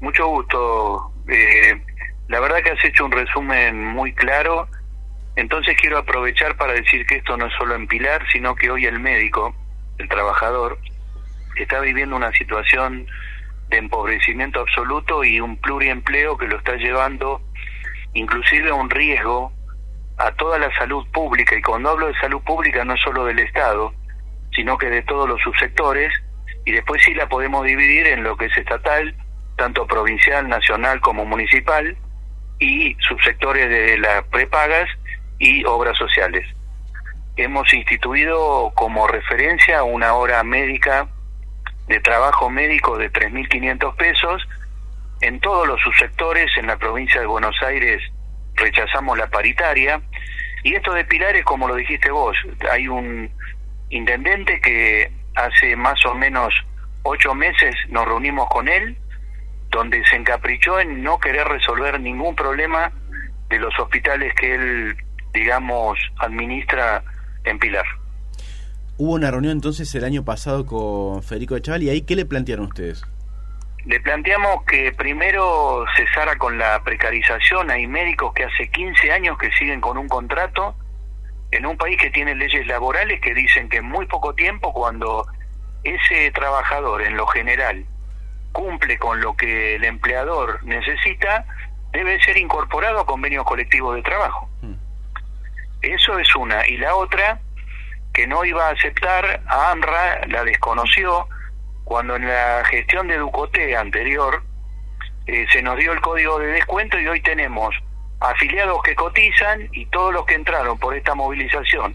Mucho gusto. Eh, la verdad que has hecho un resumen muy claro. Entonces quiero aprovechar para decir que esto no es solo en Pilar, sino que hoy el médico, el trabajador, está viviendo una situación de empobrecimiento absoluto y un pluriempleo que lo está llevando inclusive a un riesgo a toda la salud pública. Y cuando hablo de salud pública no solo del Estado, sino que de todos los subsectores, y después sí la podemos dividir en lo que es estatal, tanto provincial, nacional como municipal, y subsectores de las prepagas y obras sociales. Hemos instituido como referencia una hora médica de trabajo médico de 3.500 pesos. En todos los subsectores, en la provincia de Buenos Aires, rechazamos la paritaria. Y esto de Pilares, como lo dijiste vos, hay un intendente que hace más o menos ocho meses nos reunimos con él, donde se encaprichó en no querer resolver ningún problema de los hospitales que él, digamos, administra en Pilar. Hubo una reunión entonces el año pasado con Federico de Chaval y ahí ¿qué le plantearon ustedes? Le planteamos que primero cesara con la precarización. Hay médicos que hace 15 años que siguen con un contrato en un país que tiene leyes laborales que dicen que en muy poco tiempo cuando ese trabajador en lo general cumple con lo que el empleador necesita, debe ser incorporado a convenios colectivos de trabajo. Mm. Eso es una. Y la otra, que no iba a aceptar, a AMRA la desconoció cuando en la gestión de Ducote anterior eh, se nos dio el código de descuento y hoy tenemos afiliados que cotizan y todos los que entraron por esta movilización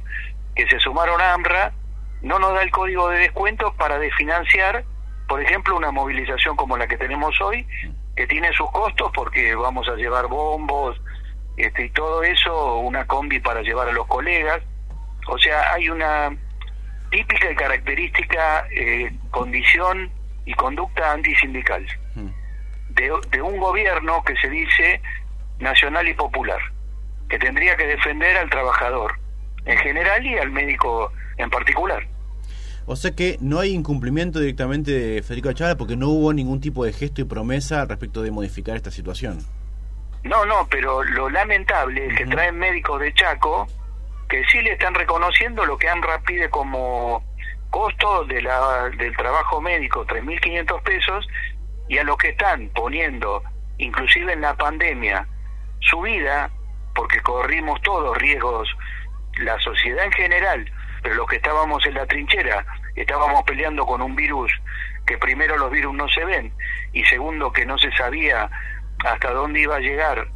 que se sumaron a AMRA no nos da el código de descuento para desfinanciar, por ejemplo, una movilización como la que tenemos hoy, que tiene sus costos porque vamos a llevar bombos este, y todo eso, una combi para llevar a los colegas. O sea, hay una típica y característica eh, condición y conducta antisindical mm. de, de un gobierno que se dice nacional y popular, que tendría que defender al trabajador en general y al médico en particular. O sea que no hay incumplimiento directamente de Federico Achara porque no hubo ningún tipo de gesto y promesa respecto de modificar esta situación. No, no, pero lo lamentable es que traen médicos de Chaco que sí le están reconociendo lo que AMRA pide como costo de la, del trabajo médico, 3.500 pesos, y a los que están poniendo, inclusive en la pandemia, su vida, porque corrimos todos riesgos, la sociedad en general, pero los que estábamos en la trinchera, estábamos peleando con un virus que primero los virus no se ven y segundo que no se sabía hasta dónde iba a llegar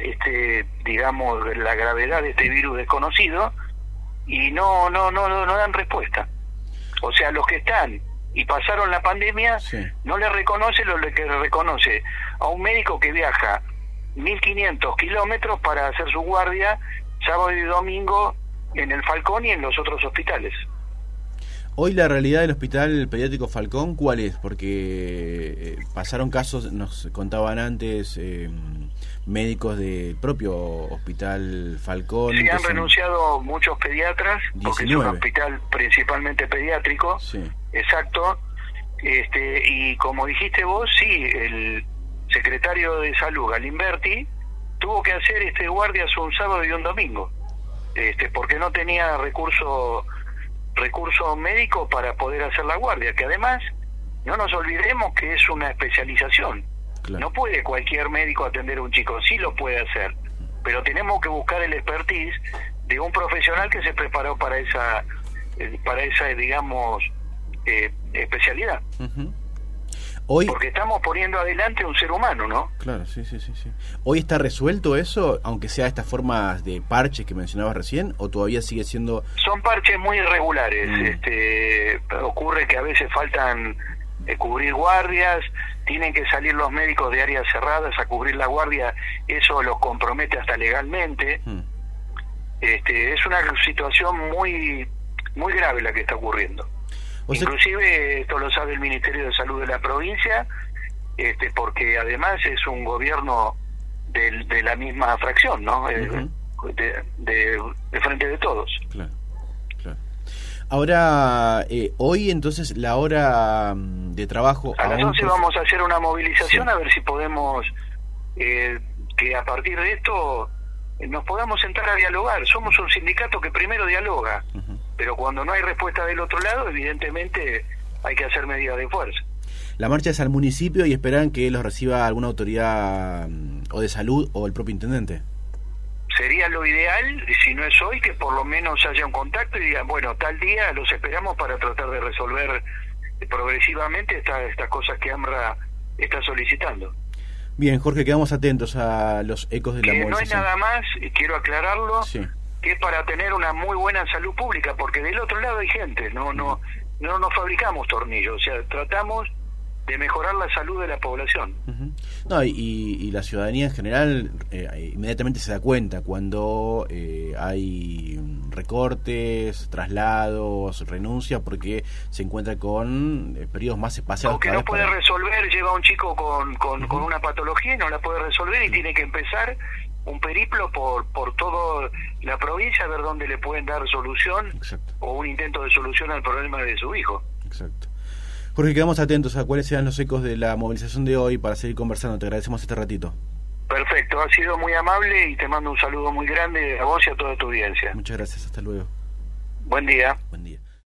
este digamos la gravedad de este virus desconocido y no no no no, dan respuesta. O sea, los que están y pasaron la pandemia no le reconoce lo que le reconoce a un médico que viaja 1500 kilómetros para hacer su guardia sábado y domingo en el Falcón y en los otros hospitales. Hoy la realidad del Hospital Pediátrico Falcón, ¿cuál es? Porque eh, pasaron casos, nos contaban antes, eh, médicos del propio Hospital Falcón. Sí, han renunciado muchos pediatras, porque es un hospital principalmente pediátrico. Sí. Exacto. Este, y como dijiste vos, sí, el secretario de Salud, Galimberti, tuvo que hacer este guardias un sábado y un domingo este, porque no tenía recurso recurso médico para poder hacer la guardia, que además no nos olvidemos que es una especialización. No puede cualquier médico atender a un chico, sí lo puede hacer, pero tenemos que buscar el expertise de un profesional que se preparó para esa eh, para esa digamos eh, especialidad. Porque estamos poniendo adelante un ser humano, ¿no? Claro, sí, sí, sí, sí. ¿Hoy está resuelto eso, aunque sea estas formas de parches que mencionabas recién, o todavía sigue siendo...? Son parches muy irregulares. Mm. Este, ocurre que a veces faltan eh, cubrir guardias, tienen que salir los médicos de áreas cerradas a cubrir la guardia, eso los compromete hasta legalmente. Mm. Este, es una situación muy, muy grave la que está ocurriendo. Inclusive esto lo sabe el Ministerio de Salud de la provincia, este, porque además es un gobierno de, la misma fracción, ¿no? Eh, de, frente de todos. Ahora, eh, hoy entonces la hora mm, de trabajo... A las 11 vamos a hacer una movilización a ver si podemos, eh, que a partir de esto eh, nos podamos sentar a dialogar. Somos un sindicato que primero dialoga, pero cuando no hay respuesta del otro lado, evidentemente hay que hacer medidas de fuerza. La marcha es al municipio y esperan que los reciba alguna autoridad mm, o de salud o el propio intendente sería lo ideal, si no es hoy, que por lo menos haya un contacto y digan, bueno, tal día los esperamos para tratar de resolver progresivamente estas cosas que AMRA está solicitando. Bien, Jorge, quedamos atentos a los ecos de la que No hay nada más, y quiero aclararlo, que es para tener una muy buena salud pública, porque del otro lado hay gente, no, no, no, no fabricamos tornillos, o sea, tratamos de mejorar la salud de la población. No, y, la ciudadanía en general eh, inmediatamente se da cuenta cuando eh, hay recortes, traslados, renuncia, porque se encuentra con eh, periodos más espaciados. O que no puede resolver, lleva un chico con, con, con, una patología y no la puede resolver y tiene que empezar un periplo por, por toda la provincia a ver dónde le pueden dar solución o un intento de solución al problema de su hijo. Exacto. Jorge, quedamos atentos a cuáles sean los ecos de la movilización de hoy para seguir conversando. Te agradecemos este ratito. Perfecto, ha sido muy amable y te mando un saludo muy grande a vos y a toda tu audiencia. Muchas gracias, hasta luego. Buen día. Buen día.